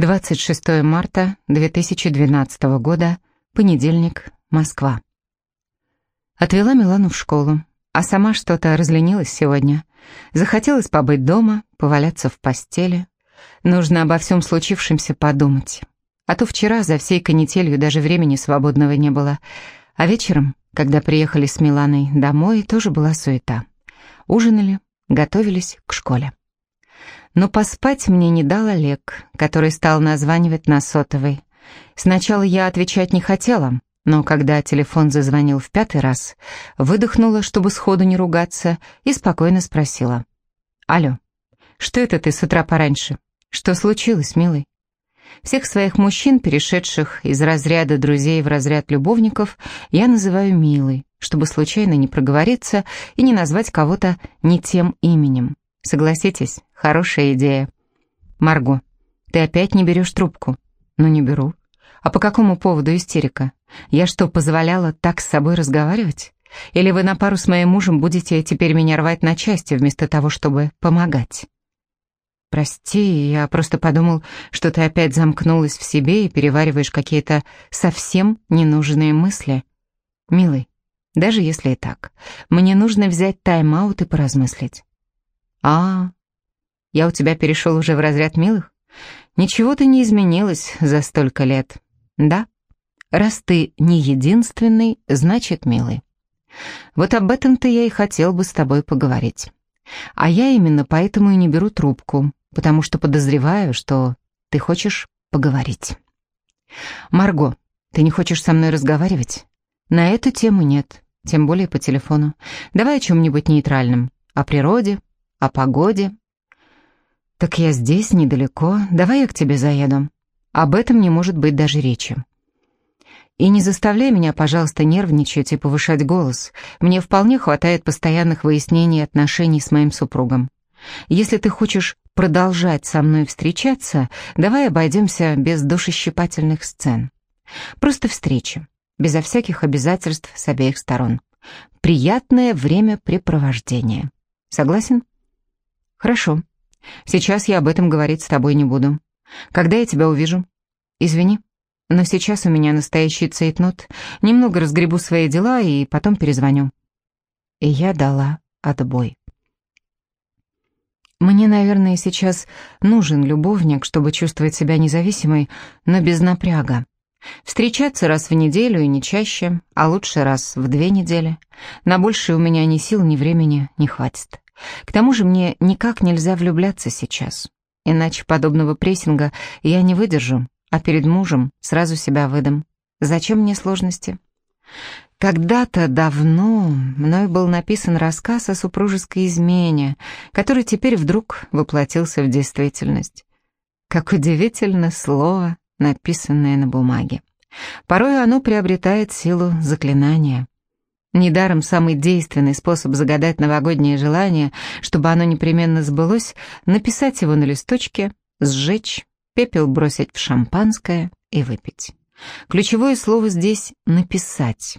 26 марта 2012 года, понедельник, Москва. Отвела Милану в школу, а сама что-то разленилась сегодня. Захотелось побыть дома, поваляться в постели. Нужно обо всем случившемся подумать. А то вчера за всей канителью даже времени свободного не было. А вечером, когда приехали с Миланой домой, тоже была суета. Ужинали, готовились к школе. Но поспать мне не дал Олег, который стал названивать на сотовый. Сначала я отвечать не хотела, но когда телефон зазвонил в пятый раз, выдохнула, чтобы сходу не ругаться, и спокойно спросила. «Алло, что это ты с утра пораньше? Что случилось, милый?» Всех своих мужчин, перешедших из разряда друзей в разряд любовников, я называю «милый», чтобы случайно не проговориться и не назвать кого-то не тем именем. Согласитесь, хорошая идея. Марго, ты опять не берешь трубку? Ну, не беру. А по какому поводу истерика? Я что, позволяла так с собой разговаривать? Или вы на пару с моим мужем будете теперь меня рвать на части, вместо того, чтобы помогать? Прости, я просто подумал, что ты опять замкнулась в себе и перевариваешь какие-то совсем ненужные мысли. Милый, даже если и так, мне нужно взять тайм-аут и поразмыслить. «А, я у тебя перешел уже в разряд милых? Ничего ты не изменилась за столько лет. Да? Раз ты не единственный, значит милый. Вот об этом-то я и хотел бы с тобой поговорить. А я именно поэтому и не беру трубку, потому что подозреваю, что ты хочешь поговорить. Марго, ты не хочешь со мной разговаривать? На эту тему нет, тем более по телефону. Давай о чем-нибудь нейтральном. О природе, о погоде? Так я здесь, недалеко. Давай я к тебе заеду. Об этом не может быть даже речи. И не заставляй меня, пожалуйста, нервничать и повышать голос. Мне вполне хватает постоянных выяснений отношений с моим супругом. Если ты хочешь продолжать со мной встречаться, давай обойдемся без душещипательных сцен. Просто встреча, безо всяких обязательств с обеих сторон. Приятное времяпрепровождение. Согласен? «Хорошо. Сейчас я об этом говорить с тобой не буду. Когда я тебя увижу? Извини, но сейчас у меня настоящий цейтнот. Немного разгребу свои дела и потом перезвоню». И я дала отбой. Мне, наверное, сейчас нужен любовник, чтобы чувствовать себя независимой, но без напряга. Встречаться раз в неделю и не чаще, а лучше раз в две недели. На большее у меня ни сил, ни времени не хватит. К тому же мне никак нельзя влюбляться сейчас. Иначе подобного прессинга я не выдержу, а перед мужем сразу себя выдам. Зачем мне сложности? Когда-то давно мной был написан рассказ о супружеской измене, который теперь вдруг воплотился в действительность. Как удивительно слово, написанное на бумаге. Порой оно приобретает силу заклинания. Недаром самый действенный способ загадать новогоднее желание, чтобы оно непременно сбылось, написать его на листочке, сжечь, пепел бросить в шампанское и выпить. Ключевое слово здесь «написать».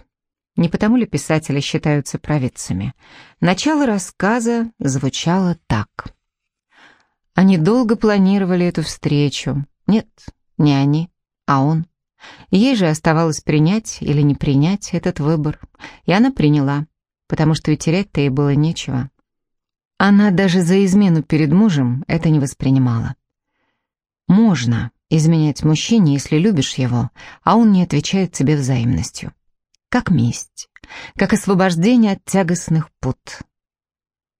Не потому ли писатели считаются провидцами? Начало рассказа звучало так. Они долго планировали эту встречу. Нет, не они, а он. Ей же оставалось принять или не принять этот выбор, и она приняла, потому что и терять-то ей было нечего. Она даже за измену перед мужем это не воспринимала. Можно изменять мужчине, если любишь его, а он не отвечает тебе взаимностью. Как месть, как освобождение от тягостных пут.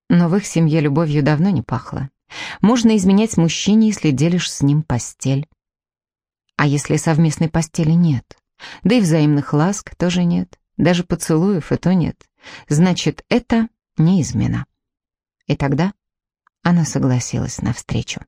Но в их семье любовью давно не пахло. Можно изменять мужчине, если делишь с ним постель. А если совместной постели нет? Да и взаимных ласк тоже нет. Даже поцелуев и то нет. Значит, это не измена. И тогда она согласилась на встречу.